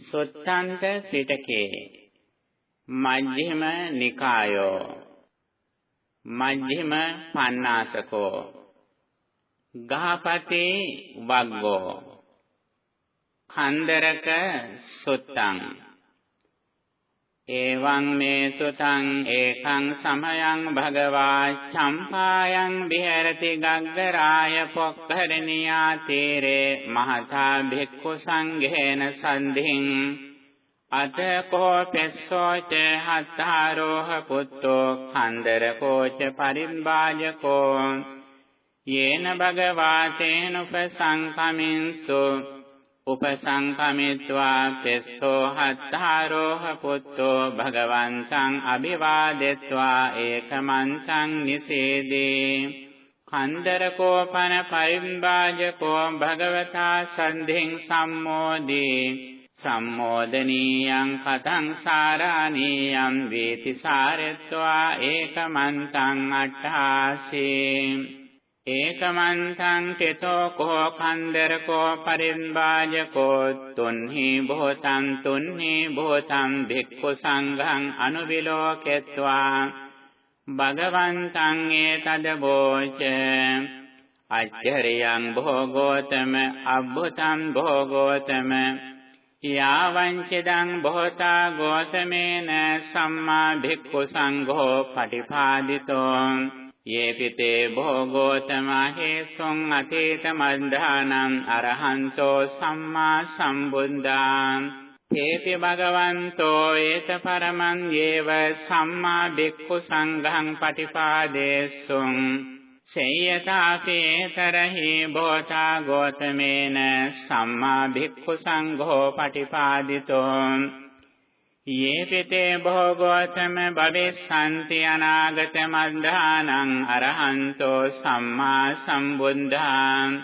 සුත්තන්ත පිටකේ මජ්ක්‍ධිම නිකායෝ। මජ්ක්‍ධිම පඤ්ඤාසකෝ ගහපතේ වග්ගෝ। කන්දරක සුත්තං। එවං මේ සුතං ඒකං සමයං භගවා චම්පායන් විහෙරති ගග්ගරාය පොක්කරණියා තීරේ මහතා භික්ඛු සංඝේන සන්ධින් අතකෝ පෙස්සෝච හත්තාරෝහ පුත්තෝ කන්දරකෝච පරිම්බාජකෝ යේන භගවා තේන උපසංකමින්සු උපසංකමිත්වා පෙස්සෝ හත්තාරෝහ පුත්තෝ භගවන්තං අභිවාදෙත්වා ඒකමන්තං නිසේදී කන්දරකෝපන පරිම්බාජකෝ භගවතා සන්ධින් සම්මෝදී සම්මෝදනීයං කතං සාරාණීයං වේති සාරත්වා ඒකමන්තං අට්ඨාසේ ඒකමන්තං තෙතෝ කෝ කන්දරකෝ පරිම්බාජකෝ තුන්හි බොහෝතං තුන්හි බොහෝතං භික්ඛු සංඝං අනුවිලෝකෙත්වා භගවන්තං ඒතද බෝච අච්චරියං භෝගෝතම අබ්බුතං භෝගෝතම යාවංචදං බොහෝතා ගෝතමේන සම්මා භික්ඛු සංඝෝ පටිපාදිතෝ යේපිතේ භෝගෝතමහේසොං අතීත මද්ධානං අරහන්තෝ සම්මා සම්බුද්ධාං තේපි භගවන්තෝ ඒත පරමං යේව සම්මා බික්ඛු සංඝං පටිපාදේසුං සේයතාපේතරහි බෝතා ගෝතමේන සම්මා භික්ඛු සංඝෝ පටිපාදිතෝ යේපිතේ භෝගෝතම භවිස්සanti අනාගත මද්ධානං අරහන්තෝ සම්මා සම්බුද්ධාං.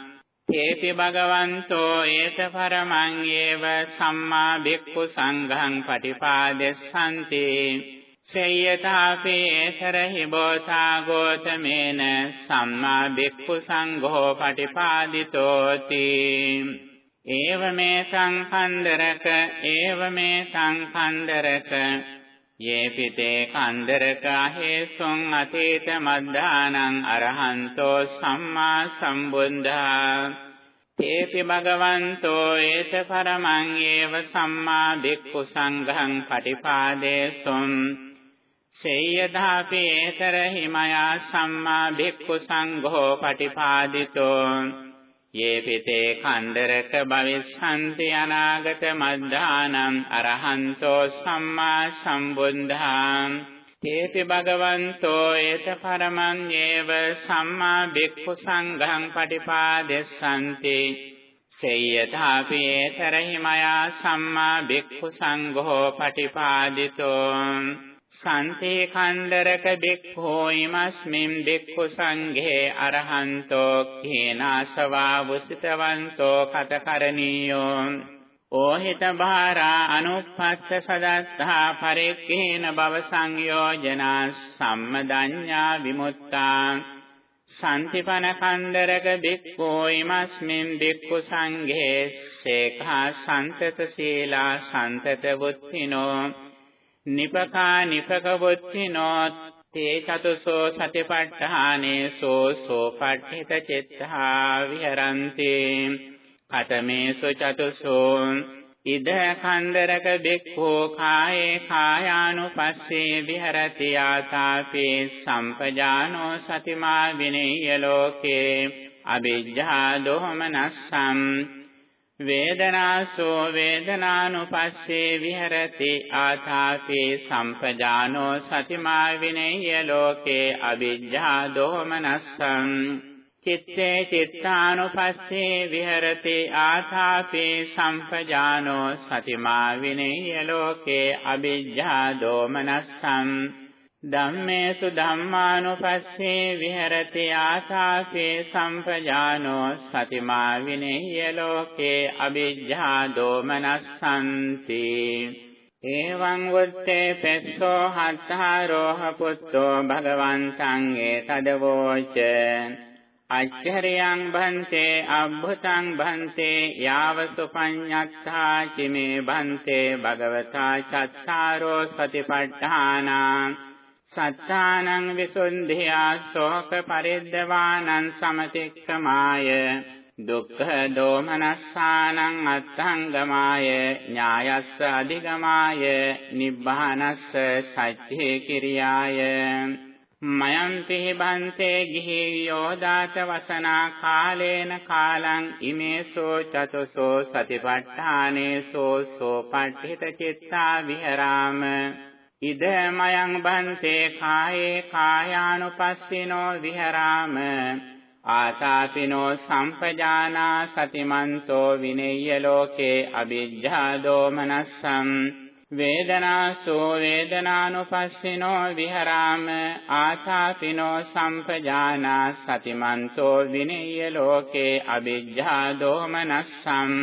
තේති භගවන්තෝ ඒත පරමං ඒව සම්මා භික්ඛු සංඝං පටිපාදෙස්සanti සේයතාපේ තරහි බෝතා ගෝතමේන සම්මා භික්ඛු සංඝෝ පටිපාදිතෝති. ඒවමේ සංඛන්දරක ඒවමේ සංඛන්දරක යේපිතේ කන්දරක හේසොං අතීත මද්ධානං අරහන්තෝ සම්මා සම්බුද්ධා. තේපි භගවන්තෝ ඒත පරමං ඒව සම්මා භික්ඛු සංඝං පටිපාදේසොම් සේයදාපි ඒතරහි මයා සම්මා භික්ඛු සංඝෝ පටිපාදිතෝ. යේ පිතේ කන්දරක භවිස්සන්ති අනාගත මද්ධානම් අරහන්තෝ සම්මා සම්බුද්ධාං තේපි භගවන්තෝ ඒත පරමං ඒව සම්මා භික්ඛු සංඝං පටිපාදෙස්සන්ති සේයථාපි ඒතරහි මයා සම්මා භික්ඛු සංඝෝ පටිපාදිතෝ සන්තේ කන්දරක බික්ඛෝ ඉමස්මින් බික්ඛු සංඝේ අරහන්තෝ කේනාසවා වුසිතවන්තෝ කතකරණීයෝ ඕහිත භාරා අනුපස්ස සදත්තා පරික්ඛේන භව සංයෝජනා සම්මදඤ්ඤා විමුක්තා සම්තිපන කන්දරක බික්ඛෝ ඉමස්මින් බික්ඛු සංඝේ සේඛා සන්තත සීලා සන්තත වුත්තිනෝ නිපකා නිපක වොත්තිනෝ තේ චතුසෝ සතිපට්ඨානේසෝ සෝපට්ඨිත චිත්තා විහරಂತಿ කතමේසු චතුසෝ ඉද කන්දරක බික්ඛෝ කායේ කායානුපස්සේ විහරති ආතාපේ සම්පජානෝ සතිමා විනේය ලෝකේ අවිජ්ජා දෝමනස්සම් වේදනාසෝ වේදනානුපස්සේ විහෙරති ආතාපේ සම්පජානෝ සතිමා විනේය ලෝකේ අවිජ්ජා දෝමනස්සං චිත්තේ චිත්තානුපස්සේ විහෙරති ආතාපේ සම්පජානෝ සතිමා විනේය ලෝකේ අවිජ්ජා දෝමනස්සං ධම්මේසු ධම්මානුපස්සේ විහෙරති ආසාසේ සම්පජානෝ සතිමා විනේය ලෝකේ අවිජ්ජා දෝමනස්සන්ති. එවං වුත්තේ පෙස්සෝ හත්තාරෝහ පුත්තෝ භගවන්තං ඒතදවෝච අච්චරියං භන්තේ අබ්බුතං භන්තේ යාව සුපඤ්ඤත්තා චිමේ භන්තේ භගවතා චත්තාරෝ සතිපට්ඨානා සත්තානං විසුද්ධියා ශෝක පරිද්දවානං සමතික්කමාය දුක්ඛ දෝමනස්සානං අත්ථංගමාය। ඥායස්ස අධිගමාය। නිබ්බානස්ස සච්චේ කිරියාය। මයං පිහිබන්තේ ගිහි යෝදාත වසනා කාලේන කාලං ඉමේසෝ චතුසෝ සතිපට්ඨානේසෝ සෝ පට්ඨිත චිත්තා විහරාම। ඉද මයං බන්තේ කායේ කායානුපස්සිනෝ විහරාම ආතාපිනෝ සම්පජානා සතිමන්තෝ විනෙය්‍ය ලෝකේ අවිජ්ජා දෝමනස්සම් වේදනාසෝ වේදනානුපස්සිනෝ විහරාම ආතාපිනෝ සම්පජානා සතිමන්තෝ විනෙය්‍ය ලෝකේ අවිජ්ජා දෝමනස්සම්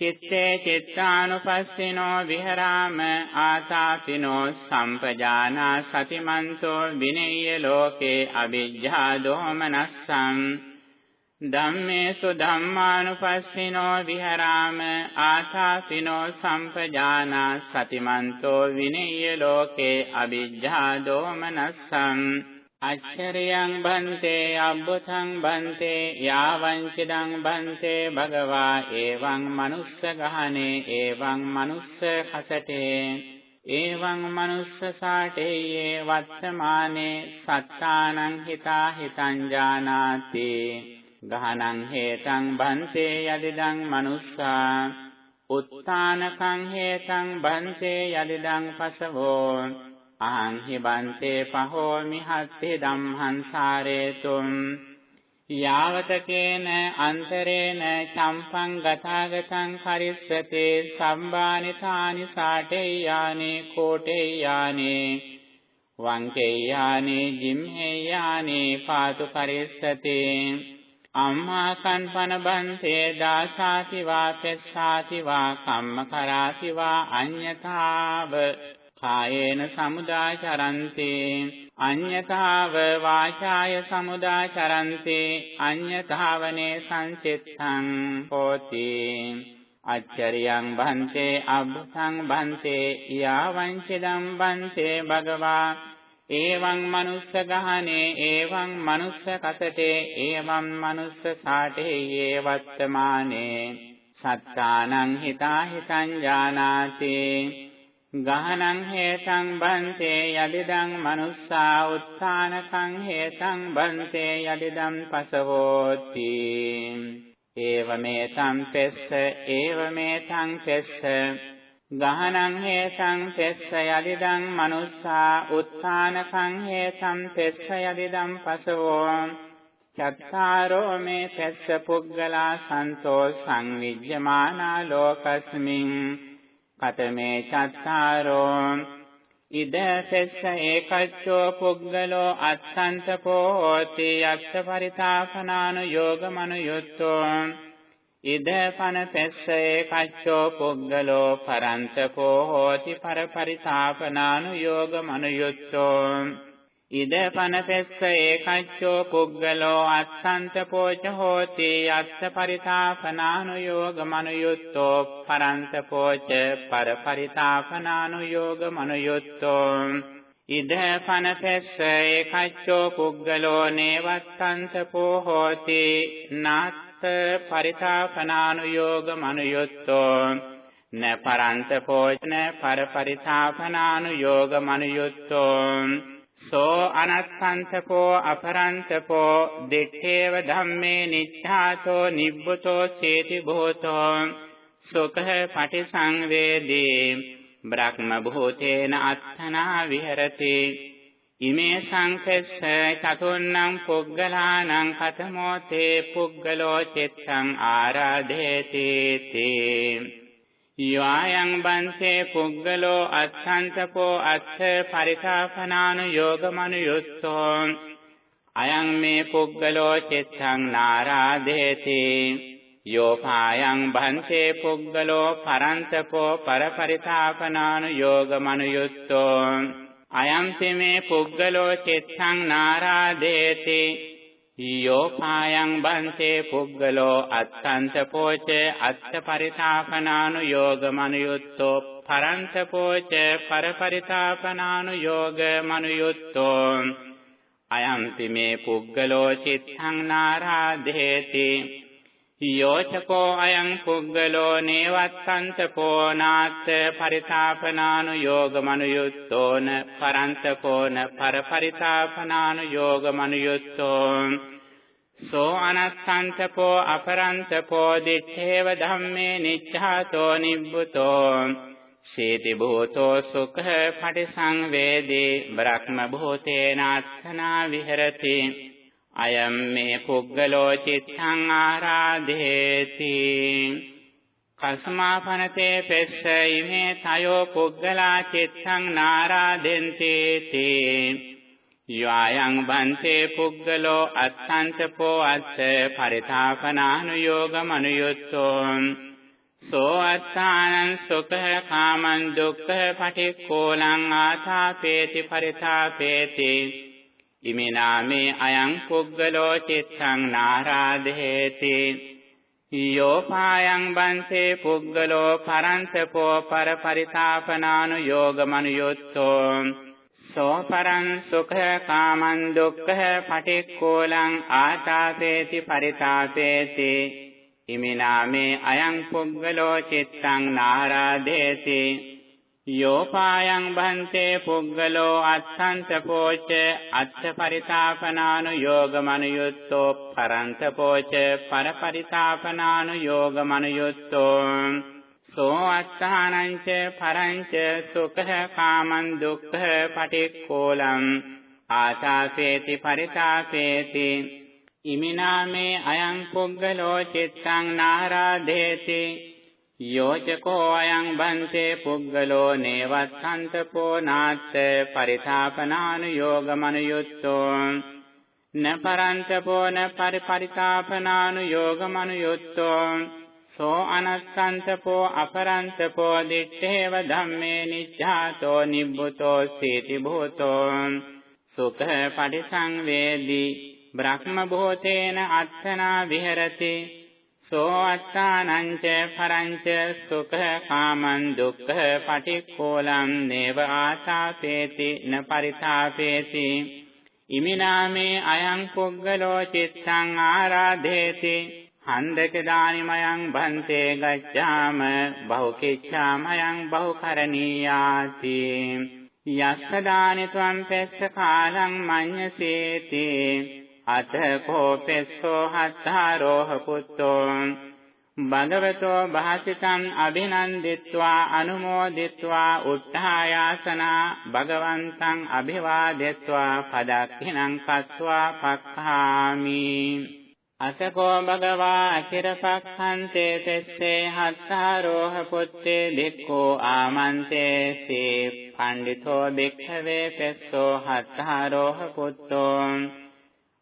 චිත්තේ චිත්තානුපස්සිනෝ විහරාම ආතාපිනෝ සම්පජානා සතිමන්තෝ විනෙය්‍ය ලෝකේ අවිජ්ජා දෝමනස්සං ධම්මේසු ධම්මානුපස්සිනෝ විහරාම ආතාපිනෝ සම්පජානා සතිමන්තෝ විනෙය්‍ය ලෝකේ අවිජ්ජා දෝමනස්සං අච්චරියං බන්තේ අබ්බුතං බන්තේ යාවංචිදං බන්තේ භගවා එවං මනුස්ස ගහනේ එවං මනුස්ස කසටේ එවං මනුස්ස සාටේයේ වත්තමානේ සත්තානං හිතා හිතං ජානාති ගහනං හේතං බන්තේ යදිදං මනුස්සා උත්තානකං හේතං බන්තේ යදිදං පසවෝ අහං හිබන්තේ පහෝමි හත්ති ධම්හං සාරේතුම්। යාවතකේන අන්තරේන චම්පං ගතාගතං කරිස්සතේ සම්බානිතානි සාටේයානේ කෝටේයානේ। වංකේයානේ ජිම්හේයානේ පාතු කරිස්සතේ। අම්මා කන්පන බන්තේ දාසාති වා පෙස්සාති වා කම්ම කරාති වා අඤ්ඤතාව। කායේන සමුදාචරන්තේ අඤ්ඤතාව වාචාය සමුදාචරන්තේ අඤ්ඤතාවනේ සංචිත්තං හෝති. අච්චරියං බන්තේ අබ්බසං බන්තේ යාවංචිදම් බන්තේ භගවා. ඒවං මනුස්ස ගහනේ ඒවං මනුස්ස කසටේ ඒවං මනුස්ස සාටේ ඒ වත්තමානේ සත්තානං හිතා හිතං ජානාති ගහනං හේතං බන්තේ යදිදං මනුස්සා උත්ථානකං හේතං බන්තේ යදිදං පසවෝති. ඒවමේ සම්පෙස්ස ඒවමේ සංපෙස්ස ගහනං හේතං පෙස්ස යදිදං මනුස්සා උත්ථානකං හේතං පෙස්ස යදිදං පසවෝ. චත්තාරෝ මේ පෙස්ස පුග්ගලා සන්තෝ සංවිජ්ජමානා ලෝකස්මින් කතමේ චත්තාරෝ ඉද සෙස්ස ඒකච්චෝ පුග්ගලෝ අත්තන්තපෝ හෝති යක්ෂ පරිතාපනානු යෝගමනුයුත්තෝ ඉද පන පෙස්ස ඒකච්චෝ පුග්ගලෝ පරන්තපෝ හෝති පර පරිතාපනානු යෝගමනුයුත්තෝ ඉද පනපෙස්ස ඒකච්චෝ පුද්ගලෝ අත්තන්ත පෝච හෝති අත්ථ පරිතාපනානුയോഗ මනුයුත්තෝ පරන්ත පෝච පරපරිතාපනානුയോഗ මනුයුත්තෝ ඉද පනපෙස්ස ඒකච්චෝ පුද්ගලෝ නේවත්තන්ත පෝ හෝති නාත්ථ පරිතාපනානුയോഗ මනුයුත්තෝ නපරන්ත පෝච නපරපරිතාපනානුയോഗ මනුයුත්තෝ සෝ අනත්තන්තකෝ අපරන්තකෝ දිත්තේව ධම්මේ නිච්ඡාතෝ නිබ්බතෝ චේති භූතෝ සුඛ පටිසංවේදී බ්‍රහ්ම භූතේන අත්තනා විහෙරති. ඉමේ සංකස්ස චතුන්නම් පුග්ගලානං කතමෝ තේ පුග්ගලෝ චිත්තං ආරාධේති තේ. යයං බන්සේ පුග්ගලෝ අත්ථන්තකෝ අත්ථ පරිකාපනානු යෝගමනුයුත්තෝ අයං මේ පුග්ගලෝ චිත්තං නාරාදේති යෝපායං බන්සේ පුග්ගලෝ පරන්තකෝ පරපරිතාපනානු යෝගමනුයුත්තෝ අයං මේ පුග්ගලෝ චිත්තං නාරාදේති යෝපායං බන්තේ පුග්ගලෝ අත්තන්ත පෝච අත්ත පරිතාපනානුയോഗ මනුයුත්තෝ පරන්ත පෝච පරපරිතාපනානු යෝග මනුයුත්තෝ අයම්පි මේ පුග්ගලෝ චිත්තං නාරාදේති යෝචකෝ අයං පුග්ගලෝ නේවත්තන්ත පෝනාත් පරිතාපනානු යෝග මනුයුත්තෝන පරන්ත පෝන පරපරිතාපනානු යෝග මනුයුත්තෝ සෝ අනස්සන්තපෝ අපරන්තපෝ දිත්තේව ධම්මේ නිච්ඡාතෝ නිබ්බුතෝ. සීති භූතෝ සුඛ පටිසංවේදී බ්‍රහ්ම භූතේනාත්තනා විහෙරති. අයම් මේ පුග්ගලෝ චිත්තං ආරාධේති. කස්මාපනතේ පෙස්ස ඉමේ තයෝ පුග්ගලා චිත්තං නාරාදෙන්ති තේ යයං බන්තේ පුග්ගලෝ අත්තන්තපෝ අත්ත පරිතාපනානුയോഗමනුයුත්තෝ සෝ අත්තානං සුඛ කාමං දුක්ඛ පටික්ඛෝලං ආතාපේති පරිතාපේති. ඉමිනාමේ අයං පුග්ගලෝ චිත්තං නාරාදේති යෝපායං බන්තේ පුග්ගලෝ පරන්තපෝ පර පරිතාපනානු යෝගමනුයුත්තෝ සෝ පරං සුඛ කාමං දුක්ඛ පටික්ඛෝලං ආතාපේති පරිතාපේති। ඉමිනාමේ අයං පුග්ගලෝ චිත්තං නාරාදේති යෝපායං භන්තේ පුග්ගලෝ අත්තන්ත පෝච අත්ථ පරිතාපනානු යෝගමනුයුත්තෝ පරන්ත පෝච පරපරිතාපනානු යෝගමනුයුත්තෝ සෝ අත්තානං ච පරංච සුඛ කාමං දුක්ඛ පටික්ඛෝලං ආතාසේති පරිතාපේති ඉමිනාමේ අයං පුග්ගලෝ චිත්තං නාරාදේති යෝචකෝ අයං බන්තේ පුද්ගලෝ නේවත්තන්තපෝ නාත්ත පරිථාපනානුയോഗමනුයුත්තෝ නපරන්තපෝ න පරිපරිථාපනානුയോഗමනුයුත්තෝ සෝ අනස්සන්තපෝ අපරන්තපෝ දිත්තේව ධම්මේ නිච්ඡාතෝ නිබ්බුතෝ සීති භූතෝ සුඛ පටිසංවේදී බ්‍රහ්ම භූතේන අත්තනා විහෙරති සෝ අත්තානං ච පරංච සුඛ කාමං දුක්ඛ පටික්ඛෝලං නේව ආසාපේති න පරිතාපේති ඉමිනාමේ අයං පුග්ගලෝ චිත්තං ආරාධේති හන්දක දානිමයං භන්තේ ගච්ඡාම බහුකිච්ඡාමයං බහුකරණීයාති යස්ස දානි ත්වං පෙස්ස කාලං මඤ්ඤසේති අත කෝපෙස්සෝ හත්තාරෝහ පුත්තෝ. භගවතෝ භාසිතං අභිනන්දිත්වා අනුමෝදිත්වා උත්ථායාසනා භගවන්තං අභිවාදෙත්වා පදක්ඛිනං කତ୍වා පක්ඛාමි. අසකෝ භගවා අචිරපක්ඛන්තේ තෙස්සේ හත්තාරෝහ පුත්තේ දෙක්ඛෝ ආමන්තේ සී පණ්ඩිතෝ දෙක්ඛවේ පෙස්සෝ හත්තාරෝහ පුත්තෝ.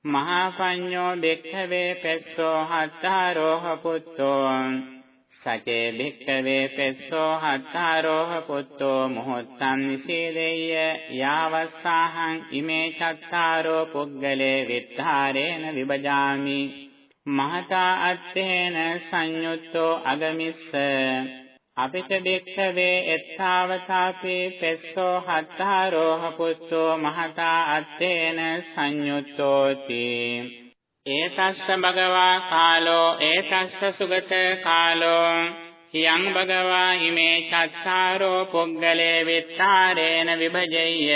මහා පඤ්ඤෝ භික්ඛවේ පෙස්සෝ හත්තාරෝහ පුත්තෝ සචේ භික්ඛවේ පෙස්සෝ හත්තාරෝහ පුත්තෝ මොහොත්තං නිසීදෙය්‍ය යාවස්සාහං ඉමේ චත්තාරෝ පුග්ගලේ විත්තාරේන විභජාමි මහතා අත්තේන සංයුත්තෝ අගමිස්ස අපිට දෙක්ඛවේ එත්තාවතාපේ පෙස්සෝ හත්තාරෝහ පුත්තෝ මහතා අත්තේන සංයුත්තෝති. ඒතස්ස භගවා කාලෝ ඒතස්ස සුගත කාලෝ. යං භගවා ඉමේ චත්තාරෝ පුග්ගලේ විත්තාරේන විභජෙය්‍ය.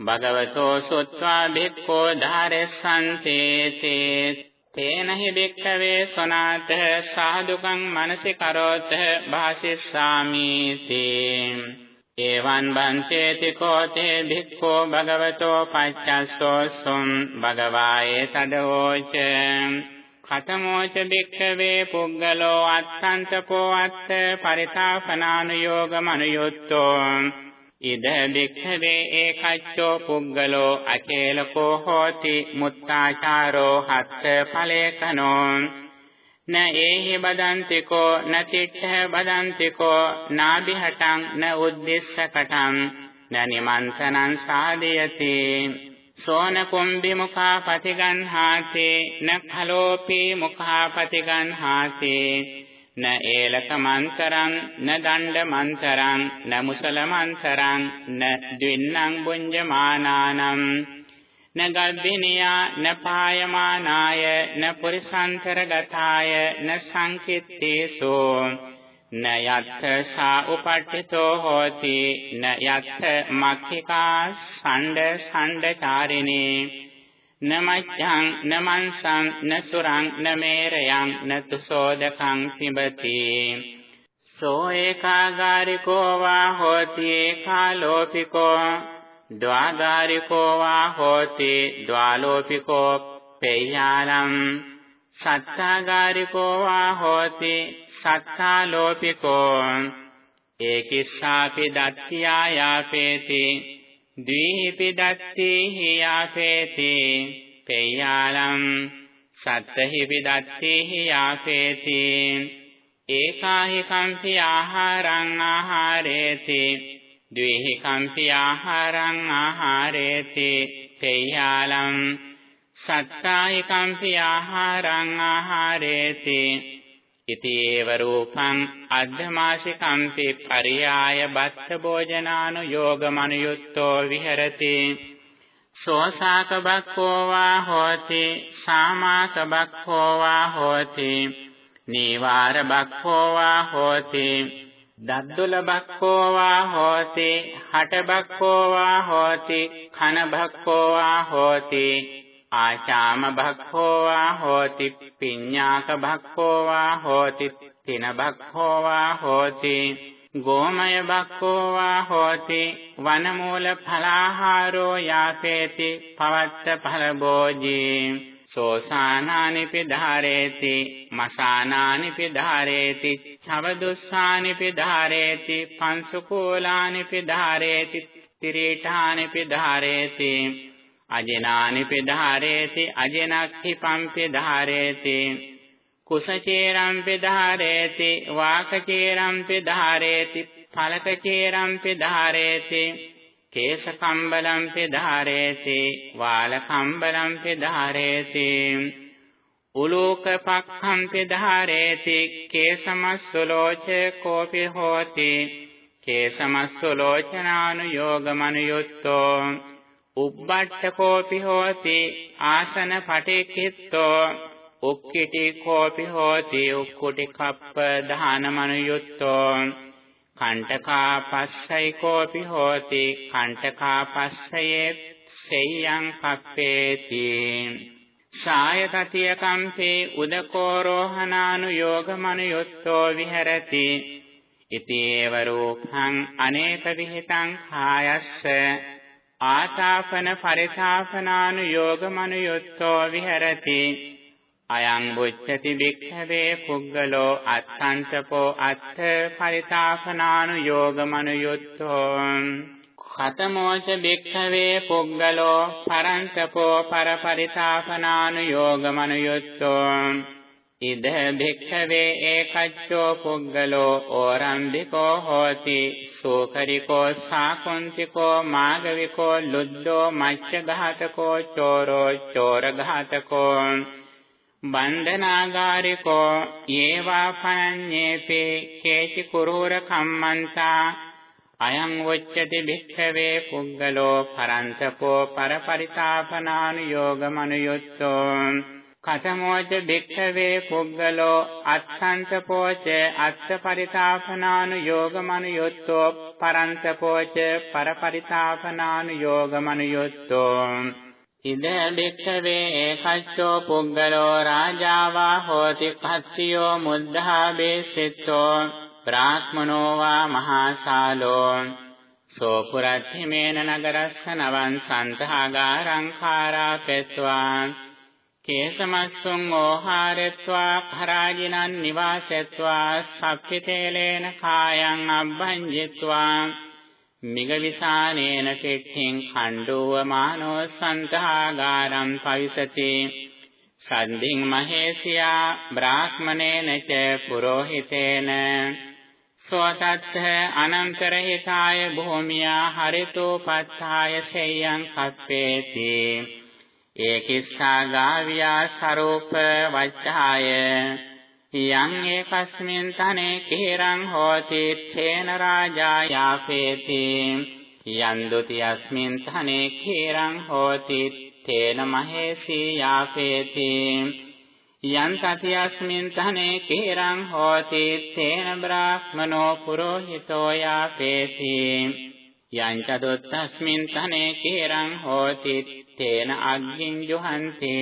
භගවතෝ සුත්වා භික්ඛෝ ධාරෙස්සන්තේ තේන හි භික්ඛවේ සනාත සාදුකං මනසි කරෝත භාසිස්සාමි තේ එවං බන්තේති කෝතේ භික්ඛෝ භගවතෝ පච්චස්සෝසුම් භගවායේ තදෝච। කතමෝච භික්ඛවේ පුග්ගලෝ අත්තන්තකෝ අත්ත පරිතාපනානුയോഗමනුයුත්තෝ ඉද භික්ඛවේ ඒකච්චෝ පුග්ගලෝ අචේලකෝ හෝති මුත්තාචාරෝ හත්ත ඵලේකනෝ න ඒහි බදන්තිකෝ න තිට්ඨ බදන්තිකෝ නාභිහටං න උද්දිස්සකටං න නිමන්තනං සාදයති සෝන කුම්භි මුඛා පතිගන්හාති න khalopi මුඛා පතිගන්හාති න ඒලක මන්තරං න දණ්ඩ මන්තරං න මුසල මන්තරං න ද්වින්නං බුඤ්ජමානානම්. න ගර්භිනියා න පායමානාය න පුරිසන්තරගතාය න සංකිත්තේසෝ. න යත්ථ සා උපට්ඨිතෝ හෝති න යත්ථ මක්ඛිකා සණ්ඩ සණ්ඩචාරිනේ න මච්ඡං න මන්සං න සුරං න මේරයං න තුසෝදකං පිබති සෝ ඒකාගාරිකෝ වා හෝති ඒකාලෝපිකෝ ද්වාගාරිකෝ වා හෝති ද්වාලෝපිකෝ පේයාලම් සත්තාගාරිකෝ වා හෝති සත්තාලෝපිකෝ ඒකිස්සාපි දත්තියා යාපේති ද්විහිපි දත්තිහි යාපේති පේයාලම් සත්තහිපි දත්තිහි යාපේති ඒකාහි කම්පි ආහාරං ආහාරේති ද්විහි කම්පි ආහාරං ආහාරේති පේයාලම් සත්තාහි කම්පි ආහාරං ආහාරේති ඉතිේව රූපං අද්ධමාසිකම්පි පරියාය බත්ත භෝජනානුയോഗමනුයුක්තෝ විහෙරති සෝසාක බක්ඛෝ වා හෝති සාමාක බක්ඛෝ වා හෝති නීවාර බක්ඛෝ වා හෝති දද්දුල බක්ඛෝ වා හෝති හට බක්ඛෝ වා හෝති khන බක්ඛෝ වා හෝති ආචාම භක්ඛෝ වා හෝති පිඤ්ඤාක භක්ඛෝ වා හෝති තින භක්ඛෝ වා හෝති ගෝමය භක්ඛෝ වා හෝති වනමූල ඵලාහාරෝ යාසේති පවත්ත ඵලභෝජී සෝසානානි පිධාරේති මසානානි පිධාරේති ඡවදුස්සානි පිධාරේති පංසුකෝලානි පිධාරේති තිරීඨානි පිධාරේති අජිනානිපි ධාරේති අජිනක්ඛි පම්පි ධාරේති කුසචේරම්පි ධාරේති වාකචේරම්පි ධාරේති ඵලකචේරම්පි ධාරේති කේශකම්බලම්පි ධාරේති වාලකම්බලම්පි ධාරේති උලෝකපක්ඛම්පි ධාරේති කේසමස්සලෝච කෝපි හෝති. කේසමස්සලෝචනානුയോഗමනුයුක්තෝ උබ්බට්ඨකෝපි හෝති ආසන පටික්ඛිත්තෝ උක්කිටි කෝපි හෝති උක්කුටි කප්ප දානමනුයුක්තෝ කණ්ඨකා පස්සයි කෝපි හෝති කණ්ඨකා පස්සයේ සෙය්‍යං කප්පේති සායතතිය කම්පේ උදකෝරෝහනානුയോഗමනුයුක්තෝ විහෙරති ඉතේව රූපං අනේක විහිතං කායස්ස ආසාපන පරිසාපනානුയോഗමනුයුත්තෝ විහෙරති. අයං බුච්චති භික්ඛවේ පුද්ගලෝ අත්තංචපෝ අත්ථ පරිසාපනානුയോഗමනුයුත්තෝ කතමෝච භික්ඛවේ පුද්ගලෝ පරන්තපෝ පරපරිසාපනානුയോഗමනුයුත්තෝ ඉද භික්ඛවේ ඒකච්චෝ පුග්ගලෝ ඕරම්බිකෝ හෝති සෝකරිකෝ සාකුන්තිකෝ මාගවිකෝ ලුද්ධෝ මච්ඡඝාතකෝ චෝරෝ චෝරඝාතකෝ බන්ධනාගාරිකෝ යේවා පඤ්ඤේපේ කේචි කුරූර කම්මන්තා අයං වොච්චති භික්ඛවේ පුග්ගලෝ පරන්තපෝ පරපරිතාපනානුയോഗමනුයුත්තෝ. කතමෝච භික්ඛවේ පුග්ගලෝ අත්ථන්ත පෝච අත්ථ පරිතාපනානු යෝගමනු යොත්තෝ පරන්ත පෝච පරපරිතාපනානු යෝගමනු යොත්තෝ. ඉද භික්ඛවේ ඒකච්චෝ පුග්ගලෝ රාජාවා හෝති කච්චියෝ මුද්ධා බේසිතෝ බ්‍රාහ්මනෝ වා මහාශාලෝ. සෝ පුරත්ථිමේන නගරස්ස නවං සන්තහාගාරං khාරාපෙත්වා කේසමස්සුං ඕහාරෙත්වා khරාජිනං නිවාසෙත්වා සප්පිතේලේන කායං අබ්බංජිත්වා. මිගවිසානේන කෙට්ඨින් khණ්ඩෝව මානෝ සන්තහාගාරම් පවිසති. සන්ධින් මහේසියා බ්‍රාහ්මනේන ච පුරෝහිතේන. සෝතත්ථ අනන්තරහිතාය භූමියා හරිතෝපත්ථාය සෙය්‍යං කප්පේති. ඒකිස්සා ගාවියා සරූප වච්ඡාය යං ඒකස්මින් තනේ කිරං හෝති තේන රාජා යාපේති යන් ဒ ුතියස්මින් තනේ කිරං හෝති තේන මහේසී යාපේති යං තතියස්මින් තනේ කේරං හෝති තේන බ්‍රාහ්මනෝ පුරෝහිතෝ යාපේති යං චතුත්තස්මින් තනේ කේරං හෝති තේන අග්ගින් ජුහන්ති.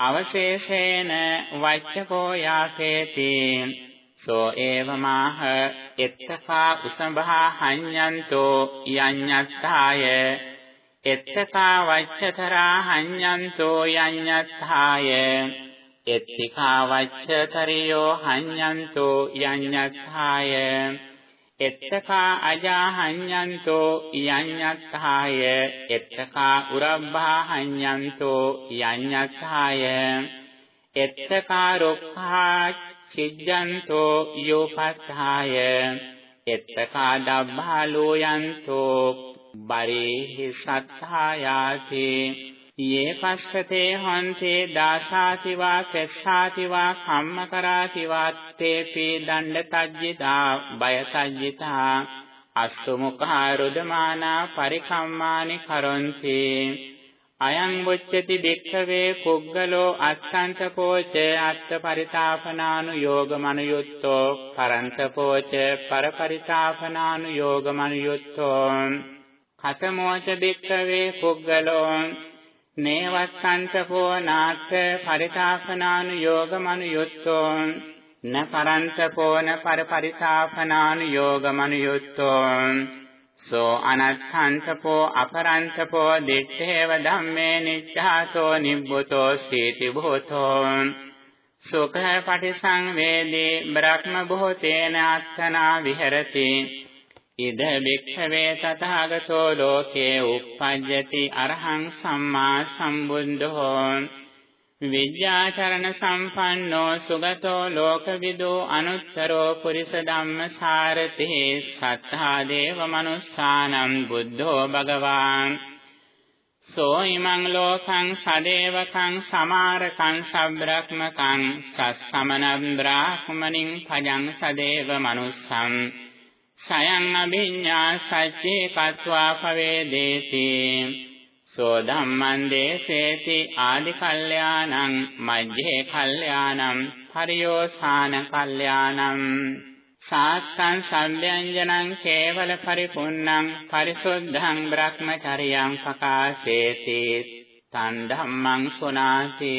අවශේෂේන වච්චකෝ යාපේති සෝ ඒවමාහ එත්තකා උසඹහා හඤ්ඤන්තෝ යඤ්ඤත්තාය එත්තකා වච්චතරා හඤ්ඤන්තෝ යඤ්ඤත්තාය එත්තිකා වච්චතරියෝ හඤ්ඤන්තෝ යඤ්ඤත්ථාය. එත්තකා අජාහඤ්ඤන්තෝ යඤ්ඤත්ථාය එත්තකා උරබ්බා හඤ්ඤන්තෝ යඤ්ඤත්ථාය එත්තකා රොක්ඛා චිජ්ජන්තෝ යෝපත්ථාය. එත්තකා දබ්බාලෝ යන්තෝ බරේහි සත්තායාති යේ පස්සතේ හන්තේ දාසාති වා සෙස්සාති වා කම්මකරාති වා තේපි දණ්ඩ තජ්ජිතා බය තජ්ජිතා අස්සුමුඛා රුදමානා පරිකම්මානි කරොන්ති අයං වොච්චති භික්ඛවේ කුග්ගලෝ අත්තන්ත පෝච අත්ත පරිතාපනානු යෝගමනුයුත්තෝ පරන්ත පෝච පරපරිතාපනානු යෝගමනුයුත්තෝ කතමෝච භික්ඛවේ කුග්ගලෝ නේවත්තංච කෝ නාත්ථ පරිතාපනානුയോഗමනුයුත්තෝ න පරංච කෝන පරපරිතාපනානුയോഗමනුයුත්තෝ සෝ අනත්තංච කෝ අපරංච කෝ දිත්තේව ධම්මේ නිච්ඡාසෝ නිබ්බුතෝ සීති භූතෝ සුඛ පටිසංවේදී බ්‍රහ්ම භූතේන අත්තනා විහෙරති ඉද භික්ඛවේ තථාගතෝ ලෝකේ uppajjati අරහං සම්මා සම්බුද්ධෝ විද්‍යාචරණ සම්පන්නෝ සුගතෝ ලෝකවිදෝ අනුත්තරෝ පුරිස ධම්මසාරති සත්තා දේව මනුස්සානම් බුද්ධෝ භගවාන් සෝ ඉමං ලෝකං සදේවකං සමාරකං සබ්‍රක්මකං සස්සමනම් බ්‍රාහ්මනින් පජං සදේව මනුස්සං සයං අභිඤ්ඤා සච්චේ කତ୍වා පවේදේති. සෝ ධම්මං දේසේති ආදි කල්යාණං මජ්ජේ කල්යාණං පරියෝසాన කල්යාණං. සාත්තං සම්භ්‍යංජනං කේවල පරිපුන්නං පරිසුද්ධං බ්‍රහ්මචරියං පකාශේති තන් ධම්මං සුනාති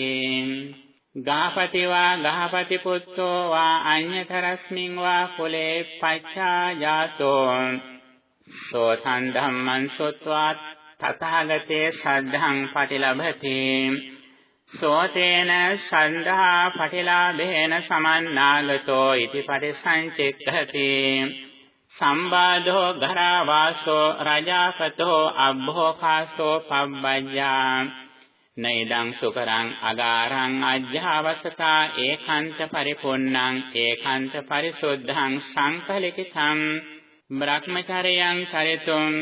ගාපති වා ගහපති පුත්තෝ වා අඤ්ඤතරස්මින් වා කුලේ පච්චා ජාතෝ සෝ සම්ධම්මං සොත්වා තථාගතේ සද්ධං පටිලභති සෝතේන සන්ධා පටිලාභේන සමන්නාගතෝ ඉති පරිසංචෙක්ඛති සම්බාධෝ ගරා වාසෝ රජාපතෝ අබ්භෝකාසෝ පබ්බජ්ජා. නෛදං සුකරං අගාරං අජ්ජාවසතා ඒකාන්ත පරිපොන්නං ඒකාන්ත පරිසුද්ධං සංකලිකිතං බ්‍රහ්මචරයං චරිතුම්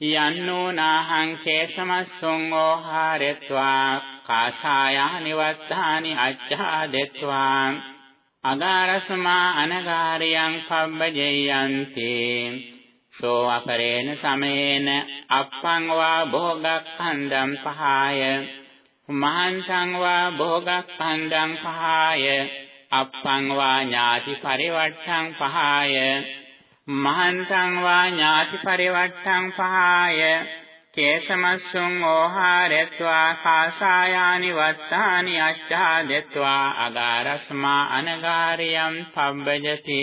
යන්නෝ නාහං කේසමස්සොං ඕහාරත්වා කාසායා නිවත්තානි අජ්ජාදෙත්වා අගාරසමා අනගාරියං පබ්බජයන්ති සෝ අපරේණ සමේන අප්පං වා භෝගක්ඛන්දම් පහාය මහන්සං වා භෝගක්ඛන්දං පහාය අප්පං වා ඥාති පරිවට්ඨං පහාය මහන්සං වා ඥාති පරිවට්ඨං පහාය කේසමස්සුං ඕහාරත්වා කාසායානි වත්තානි අච්ඡාදත්වා අගාරස්මා අනගාරියම් පබ්බජති.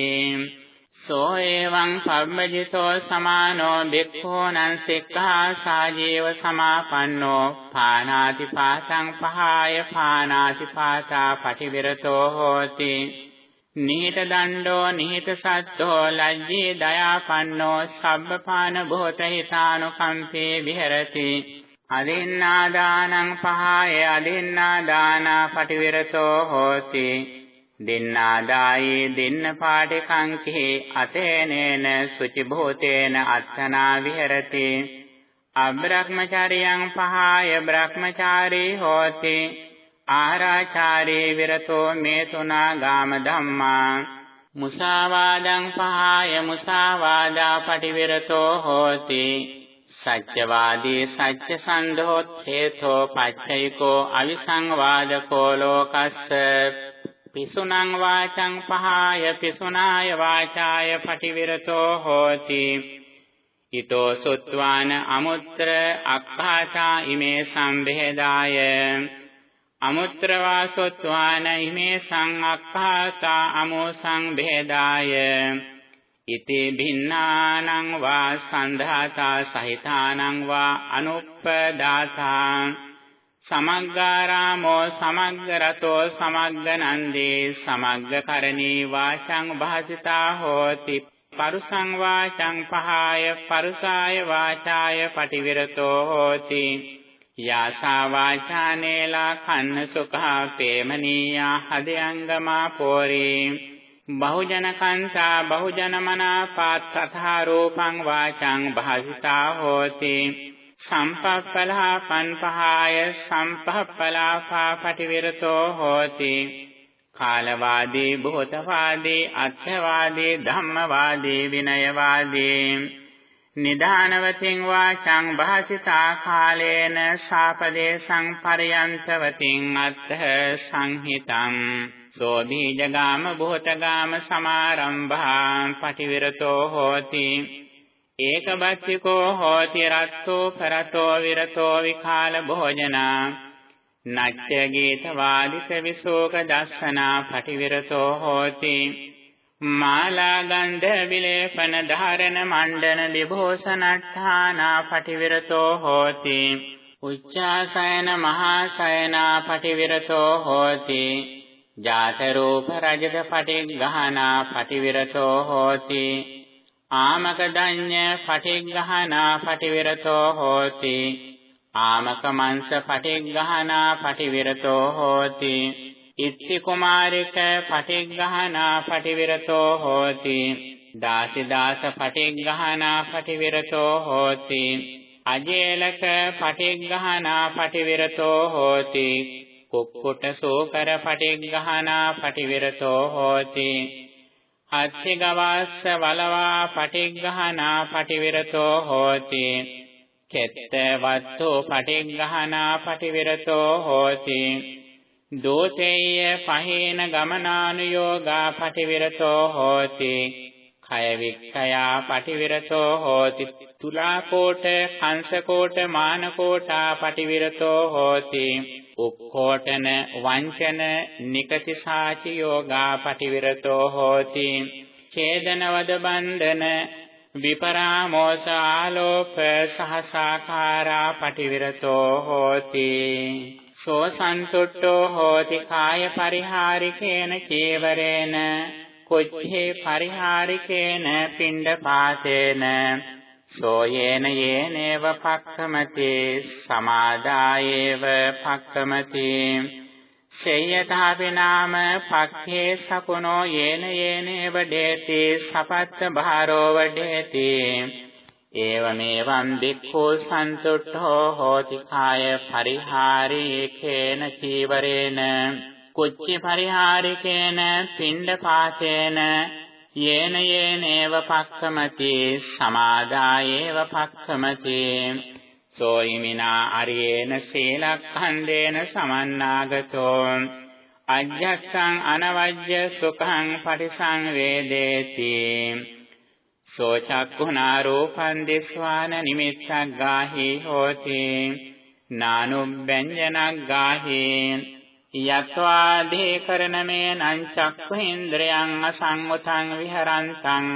සෝ එවං පබ්බජිතෝ සමානෝ බික්ඛූනං සික්ඛා සාජීව සමාපන්නෝ පානාති පාසං පහාය පානාති පාසා පටිවිරතෝ හෝති. නිහිත දණ්ඩෝ නිහිත සත්තෝ ලජ්ජී දයාපන්නෝ සබ්බපාන භූත හිතානුකම්පේ විහෙරති. අදින්නා දානං පහාය අදින්නා දානා පටිවිරතෝ හෝති. දින්නාදායේ දින්න පාටිකංකේ අතේනේන සුචි භූතේන අත්තනා විහෙරති. අබ්‍රහ්මචාරියං පහාය බ්‍රහ්මචාරී හෝති. ආරාචාරේ විරතෝ මේ තුනා ගාම ධම්මා. මුසාවාදං පහාය මුසාවාදා පටිවිරතෝ හෝති. සත්‍යවාදී සත්‍ය සන්ධෝත් හේතෝ පච්චයිකෝ අවිසංවාදකෝ ලෝකස්ස. පිසුනං වාචං පහාය පිසුනාය වාචාය පටිවිරතෝ හෝති. ඊතෝ සුත්වාන අමුත්‍ර අක්ඛාතා ඉමේ සම්භේදාය අමුත්‍ර වාසොත්වාන ඉමේ සංඅක්ඛාතා අමෝ සංභේදාය ඉති භින්නානං වා සන්ධාතා සහිතානං වා අනුප්පදාතා. සමග්ගාරාමෝ සමග්ගරතෝ සමග්ගනන්දේ සමග්ගකරණී වාචං භාසිතා හෝති පරුසං වාචං පහාය පරුසාය වාචාය පටිවිරතෝ හෝති යාසා වාචානේලා කන්න සුඛා පේමනීයා හදයංගමා පෝරේ බහුජන කන්තා බහුජන මනාපාත් තථා රූපං වාචං භාසිතා හෝති සම්පප්පලා පන්පහාය සම්පප්පලාපා පටිවිරතෝ හෝති. කාලවාදී භූතවාදී අත්ථවාදී ධම්මවාදී විනයවාදී. නිදානවතින් වාචං භාසිතා කාලේන සාපදේ සංපරයන්තවතින් අත්ථ සංහිතං. සෝ බීජගාම භූතගාම සමාරම්භා පටිවිරතෝ හෝති. ඒකබත්තිකෝ හෝති රත්තෝ පරතෝ විරතෝ විකාල භෝජනා. නච්ච ගීත වාදිත විසෝක දස්සනා පටිවිරතෝ හෝති. මාලා ගන්ධ විලේපන ධාරණ මණ්ඩන විභෝසනට්ඨානා පටිවිරතෝ හෝති. උච්චාසයන මහාසයනා පටිවිරතෝ හෝති. ජාත රූප රජත පටිග්ගහනා පටිවිරතෝ හෝති. ආමක දඤ්ඤ පටිග්ගහනා පටිවිරතෝ හෝති. ආමක මංශ පටිග්ගහනා පටිවිරතෝ හෝති. ඉත්ති කුමාරික පටිග්ගහනා පටිවිරතෝ හෝති. දාසි දාස පටිග්ගහනා පටිවිරතෝ හෝති. අජේලක පටිග්ගහනා පටිවිරතෝ හෝති. කුක්කුට සෝකර පටිග්ගහනා පටිවිරතෝ හෝති. අත්ති ගවස්ස වලවා පටිග්ගහනා පටිවිරතෝ හෝති. කෙත්ත වත්තෝ පටිග්ගහනා පටිවිරතෝ හෝති. දෝතේය පහේන ගමනානුയോഗා පටිවිරතෝ හෝති. කය වික්ඛයා පටිවිරතෝ හෝති. තුලා කෝට හංස කෝට මාන කෝටා පටිවිරතෝ හෝති. උක්කෝටන වංචන නිකති සාචි යෝගා පටිවිරතෝ හෝති. ඡේදනවද බන්ධන විපරාමෝස ආලෝප සහසාකාරා පටිවිරතෝ හෝති. සෝ සන්තුට්ඨෝ හෝති කාය පරිහාරිකේන චේවරේන. කුච්චේ පරිහාරිකේන පිණ්ඩපාතේන. සෝ යේන යේනේව පක්ඛමති සමාදායේව පක්ඛමති සේයතාපි නාම පක්ඛේ සකුණෝ යේන යේනේව ඩේති සපත්ත භාරෝ වඩේති ඒවමේවං බික්ඛෝ සන්තුට්ඨෝ හෝති කාය පරිහාරීකේන චීවරේන කුච්චි පරිහාරිකේන පිණ්ඩපාතේන යේන යේනේව පක්ඛමති සමාදායේව පක්ඛමති සෝයිමිනා අරියේන සීලක්ඛන්දේන සමන්නාගතෝ අජ්ජස්සං අනවජ්‍ය සුඛං පටිසංවේදේති සෝ චක්ඛුනා රූපං දිස්වාන නිමිත්තක් ගාහි හෝති නානුබ්බෙන්ජනක් ගාහි යත්වාදී කරණමේ නං චක්ඛේන්ද්‍රයන් අසංවතං විහරන්තං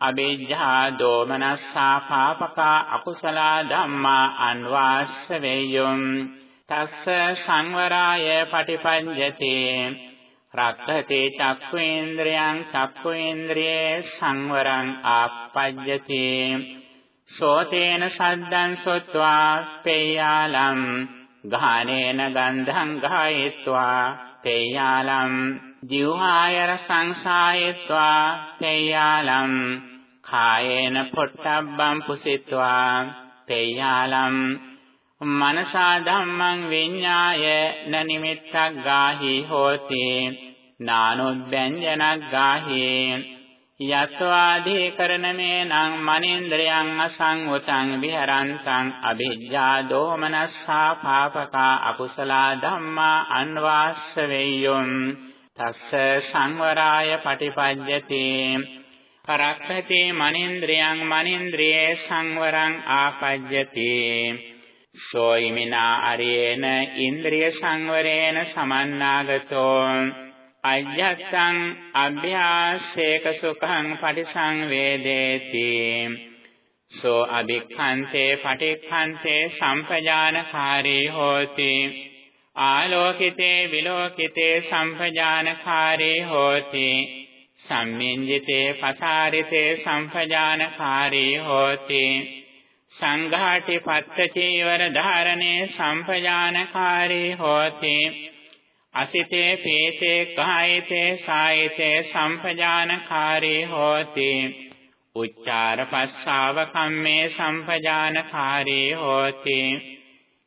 අබේජ්ජා දෝමනස්සා පාපකා අකුසලා ධම්මා අන්වාස්ස වේයුම් තස්ස සංවරාය පටිපඤ්ජති රක්ඛතේ චක්ඛේන්ද්‍රයන් චක්ඛේන්ද්‍රයේ සංවරං ආපජ්ජති සෝතේන සද්දං සොත්වා පේයාලම් ගානේන ගන්ධං ගායත්වා තේයාලම් ජීවහායර සංසායත්වා තේයාලම් කායේන පොට්ටබ්බම් පුසිත්වා තේයාලම් මනසා ධම්මං විඤ්ඤාය න නිමිත්තක් ගාහි හෝති නානොද්වැඤ්ජනක් ගාහි යත්වාදීකරණමේ නං මනේන්ද්‍රයන් අසංවතං විහරන්තං අභිජ්ජා දෝමනස්සා පාපකා අකුසලා ධම්මා අන්වාස්ස වෙය්‍යොම් තස්ස සංවරාය පටිපජ්ජති. පරක්ඛති මනේන්ද්‍රයන් මනේන්ද්‍රියේ සංවරං ආපජ්ජති. සෝයිමිනා අරේන ඉන්ද්‍රිය සංවරේන සමන්නාගතෝ. අජ්ජත්තං අභ්‍යාසේක සුඛං පටිසංවේදේති. සෝ අභික්ඛන්තේ පටික්ඛන්තේ සම්පජානකාරී හෝති. ආලෝකිතේ විලෝකිතේ සම්පජානකාරී හෝති. සම්මින්ජිතේ පසාරිතේ සම්පජානකාරී හෝති. සංඝාටි පත්ත චීවර ධාරණේ සම්පජානකාරී හෝති. අසිතේ පීතේ කායිතේ සායිතේ සම්පජානකාරී හෝති. උච්චාර පස්සාව කම්මේ සම්පජානකාරී හෝති.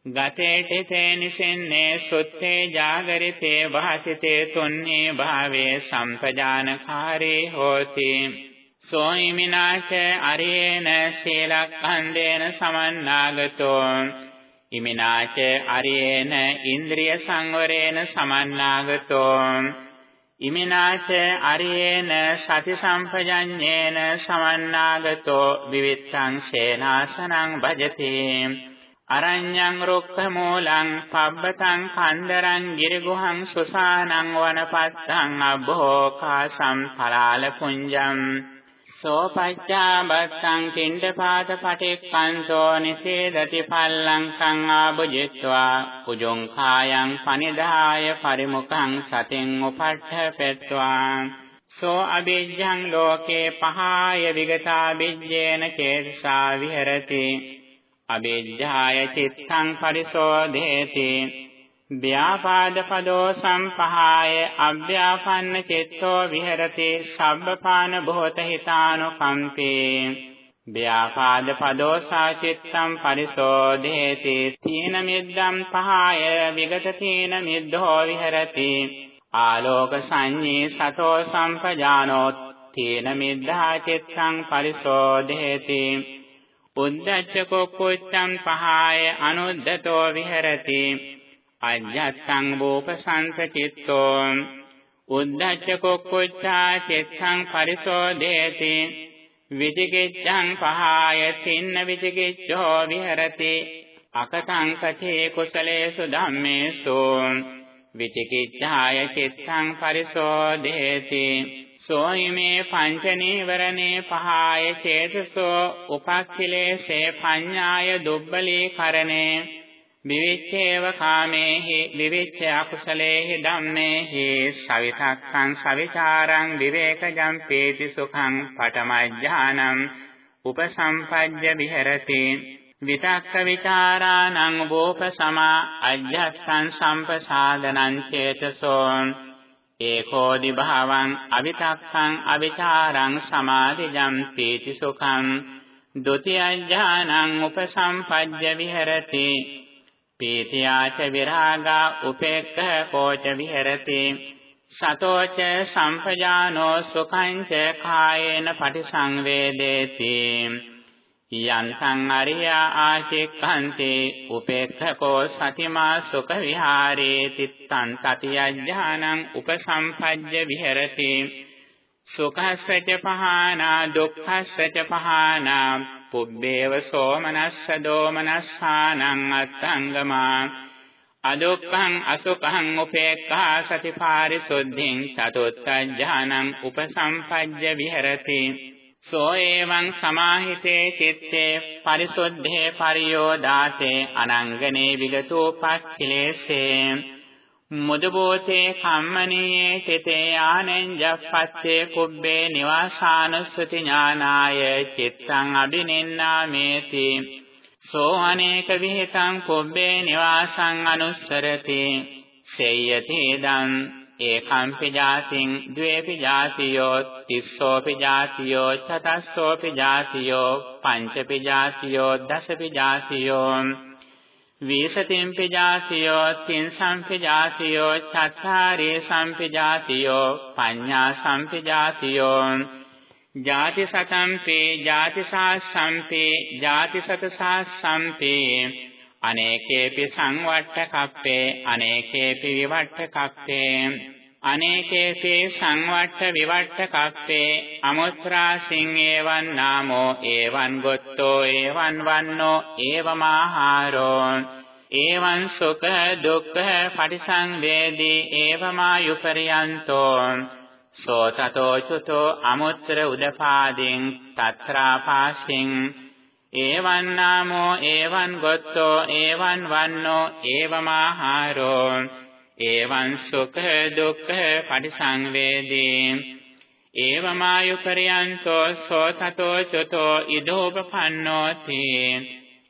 ගතේ ඨිතේ නිසින්නේ සුත්තේ ජාගරිතේ වාසිතේ තුන්නේ භාවේ සම්පජානකාරී හෝති. සෝයිමිනාච අරේන සීලක්ඛන්දේන සමන්නාගතෝ. ඉමිනාච අරේන ඉන්ද්‍රිය සංවරේන සමන්නාගතෝ. ඉමිනාච අරේන සති සම්පජඤ්ඤේන සමන්නාගතෝ. විවිත්තං සේනාසනං භජති. අරඤ්ඤං රුක්ඛ මූලං පබ්බතං කන්දරං ගිරිගුහං සුසානං වනපත්තං අබ්බෝකාසම් පලාල පුඤ්ජං සෝපච්චාබත්තං කිණ්ඩපාත පටික්කන්තෝ නිසේදති පල්ලංකං ආභුජිත්වා කුජොං කායං පනිදාය පරිමුඛං සතෙන් උපට්ඨපෙත්වා සෝ අබිජ්ජං ලෝකේ පහාය විගතා බිජ්ජේන චේතසා විහෙරති. අබිජ්ජාය චිත්තං පරිසෝධේති. ව්‍යාපාද පදෝ සම්පහාය අභ්‍යාපන්න චිත්තෝ විහෙරති සබ්බපාන භෝත හිතානුකම්පේ. ව්‍යාපාද පදෝ සාචිත්තම් පරිසෝධේති තීන මිද්දම් පහාය විගත තීන මිද්දෝ විහෙරති. ආලෝක සංඤේ සතෝ සම්පජානෝ තීන මිද්ධා චිත්තං පරිසෝධේති. උද්දච්ච කුච්චම් පහාය අනුද්දතෝ විහෙරති. අජ්ජත්තං වූපසංස චිත්තෝ උද්ධච්ච කුක්කුච්ඡා චිත්තං පරිසෝදේති විචිකිච්ඡං පහාය තින්න විචිකිච්ඡෝ විහෙරති අකතං කචේ කුසලේසු ධම්මේසු විචිකිච්ඡාය චිත්තං පරිසෝදේති සෝහිමේ පංච නීවරණේ පහාය චේතසෝ උපක්ඛිලේසේ පඤ්ඤාය දුබ්බලී කරණේ විවිච්ඡේව කාමේහි විවිච්ඡ අකුසලේහි ධම්මේහි සවිතක්ඛං සවිචාරං විවේකජං පීති සුඛං පඨමඥානං උපසම්පජ්ජ විහෙරති. විතක්ක විචාරාණං වෝපසමා අජ්ජස්සං සම්පසාදනං චේතසෝ. ඒකෝදි භාවං අවිතක්ඛං අවිචාරං සමාධිජං පීති සුඛං. ဒ ුතියඥානං උපසම්පජ්ජ විහෙරති. පීතියාච විරාගා උපේක්ඛ කෝච විහෙරති। සතෝච සම්පජානෝ සුඛංච කායේන පටිසංවේදේති। යන්තං අරියා ආචික්ඛන්ති। උපේක්ඛකෝ සතිමා සුඛ විහාරේ තිත්තං තතියඥානං උපසම්පජ්ජ විහෙරති। සුඛස්සච පහනා දුක්ඛස්සච පහනා। පුබ්බේව සෝමනස්ස දෝමනස්සානං අත්තංගමා අදුක්ඛං අසුඛං උපේක්ඛා සතිපාරිසුද්ධින් චතුත්ථඥානං උපසම්පජ්ජ විහෙරති. සෝ එවං සමාහිතේ චිත්තේ පරිසුද්ධේ පරියෝදාතේ අනංගනේ විගතෝ පක්ඛිලේසේ මුදබෝතේ කම්මනීයේ සිතේ ආනෙන්ජප්පත්තේ කුබ්බේ නිවාසානුස්සති ඥානාය චිත්තං අබිනෙන්නාමේති සෝ අනේක විಹಿತං කුබ්බේ නිවාසං අනුස්සරති. සේයති දං ඒකම්පි ජාතින් ද්වේපි ජාතියෝ තිස්සෝපි ජාතියෝ චතස්සෝපි ජාතියෝ පංචපි ජාතියෝ දසපි ජාතියෝ වීසතිම්පි ජාතියෝ තින්සම්පි ජාතියෝ චත්තාරේ සම්පි ජාතියෝ පඤ්ඤා සම්පි ජාතියෝ ජාති සතම්පේ ජාති සාස්සම්පේ ජාති සත සාස්සම්පේ අනේකේපි සංවට්ඨ කප්පේ අනේකේපි විවට්ඨ කප්පේ අනේකේපි සංවට්ඨ විවට්ඨ කප්පේ අමුත්‍රා සිං ඒවං නාමෝ ඒවං ගොත්තෝ ඒවං වන්නෝ ඒවමාහාරෝ ඒවං සුඛ දුක්ඛ පටිසංවේදී ඒවමායුපරියන්තෝ සෝ තතෝ චුතෝ අමුත්‍ර උදපාදින් තත්‍රාපාසින් ඒවං නාමෝ ඒවං ගොත්තෝ ඒවං වන්නෝ ඒවමාහාරෝ ඒවං සුඛ දුක්ඛ පටිසංවේදී ඒවමායුපරියන්තෝ සෝතතෝ චතෝ ඉදෝපපන්නෝති.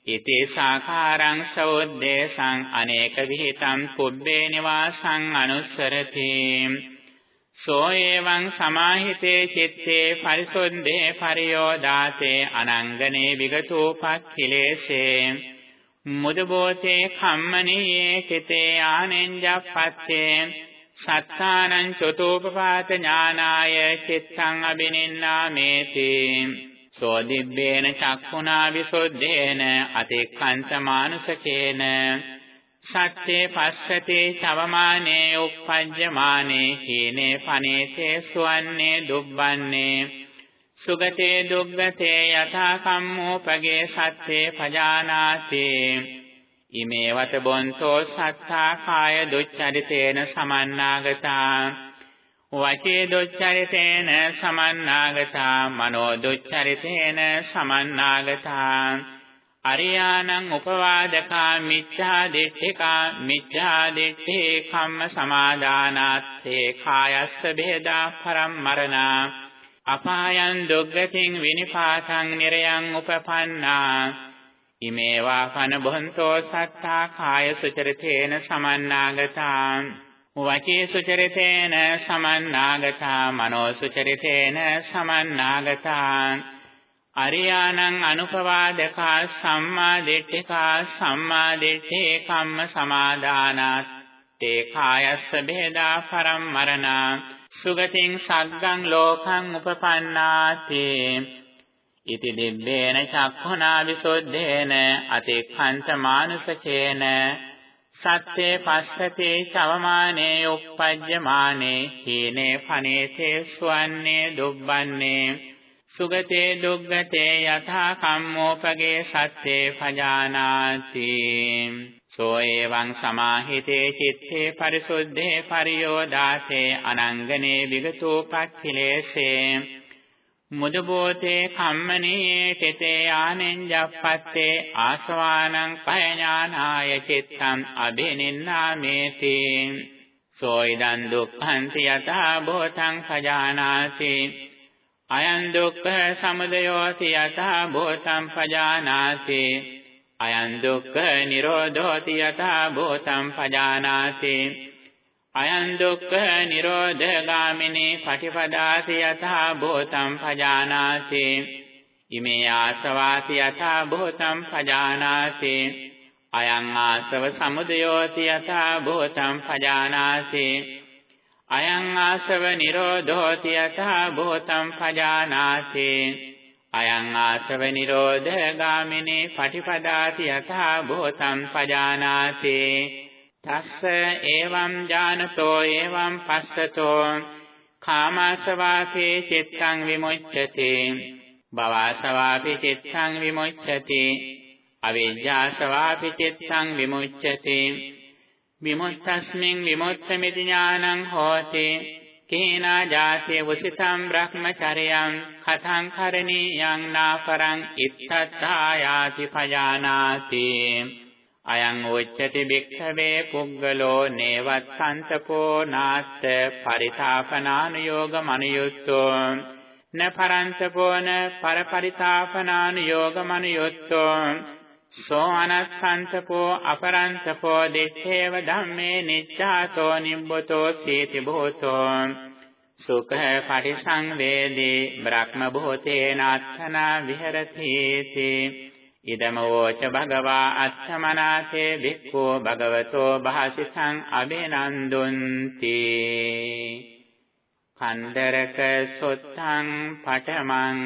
ඉති සාකාරං සෞද්දේශං අනේක විಹಿತං පුබ්බේ නිවාසං අනුස්සරති. සෝ එවං සමාහිතේ චිත්තේ පරිසොද්දේ පරියෝදාතේ අනංගනේ විගතෝපක්ඛිලේසේ මුදබෝතේ කම්මනීයේ චිතේ ආනෙන්ජප්පත්තේ සත්තානං චතුපපාත ඥානාය චිත්තං අබිනින්නාමේති. සෝ දිබ්බේන චක්ඛුනා විසුද්ධේන අතික්ඛන්ත මානුසකේන සත්‍යේ පස්සතේ චවමානේ උප්පජ්ජමානේ හීනේ පනේතේ සුවන්නේ දුබ්බන්නේ. සුගතේ දුග්ගතේ යථා කම්මෝපගේ සත්‍යේ පජානාති. ඉමේවත බොන්තෝ සත්තා කාය දුච්චරිතේන සමන්නාගතා. වචේ දුච්චරිතේන සමන්නාගතා. මනෝ දුච්චරිතේන සමන්නාගතා. අරියාණං උපවාදකා මිච්ඡා දිට්ඨිකා මිච්ඡා දිට්ඨේ කම්ම සමාදානාත්තේ. කායස්ස බෙදා පරම්මරණා. අපායන් දුග්ගතින් විනිපාතං නිරයන් උපපන්නා. ඉමේවා කන බොන්තෝ සත්තා කාය සුචරිතේන සමන්නාගතා. වචී සුචරිතේන සමන්නාගතා මනෝ සුචරිතේන සමන්නාගතා. අරියාණං අනුපවාදකා සම්මා දිට්ඨිකා සම්මා දිට්ඨේ කම්ම සමාදානාත් තේ කායස්ස බෙදා පරම්මරණා සුගතින් සග්ගං ලෝකං උපපන්නාති. ඉති දිබ්බේන චක්ඛුනා විසුද්ධේන අතික්ඛන්ත මානුසකේන. සත්‍යේ පස්සතේ චවමානේ උප්පජ්ජමානේ හීනේ ඵනේතේ සුවන්නේ දුබ්බන්නේ. සුගතේ දුග්ගතේ යථා කම්මෝපගේ සත්‍යේ පජානාති. සෝ එවං සමාහිතේ චිත්තේ පරිසුද්ධේ පරියෝදාසේ අනංගනේ විගතෝපක්ඛිලේසේ මුදබෝතේ කම්මනේ තෙතේ ආනෙන් ජප්පත්තේ ආසවානං පයඥානාය චිත්තං අබිනින්නාමේති සෝ ඉදං දුක්ඛන්ති යථා භූතං පජානාති අයං දුක්ඛ සමුදයෝති යථා භූතං පජානාති අයං දුක්ඛ නිරෝධෝති යථා භූතං පජානාති. අයං දුක්ඛ නිරෝධගාමිනී පටිපදාති යථා භූතං පජානාති. ඉමේ ආසවාති යථා භූතං පජානාති. අයං ආසව සමුදයෝති යථා භූතං පජානාති. අයං ආසව නිරෝධෝති යථා භූතං පජානාති. අයං ආසව නිරෝධ ගාමිනී පටිපදාති යථා භූතං පජානාති. තස්ස එවං ඥානතෝ එවං පස්සතෝ. කාමාසවාපේ චිත්තං විමුච්ඡති. භවසවාපේ චිත්තං විමුච්ඡති. අවිජ්ජාසවාපේ චිත්තං විමුච්ඡති. විමුක්තස්මින් විමුක්තമിതി ඥානං හෝති. කේනා ජාතේ වසිතම් බ්‍රහ්මචරයන් කතං කරණීයං නාපරං ඉත්තත්තායාති පජානාති අයං උච්චති භික්ඛවේ පුද්ගලෝ නේවත්සන්තකෝ නාස්ත පරිතාපනානුയോഗ මනියුත්තෝ න පරන්තකෝන පරපරිතාපනානුയോഗ මනියුත්තෝ සෝ අනස්සන්තපෝ අපරන්තපෝ දිත්තේව ධම්මේ නිච්ඡාතෝ නිබ්බතෝ සීති භූතෝ සුඛ පරිසංවේදී බ්‍රහ්ම භූතේන අත්තනා විහෙරති ඉදමෝච භගවා අත්තමනාතේ වික්ඛෝ භගවතෝ භාසිතං අබිනන්දුන්ති කන්දරක සොත්තං පඨමං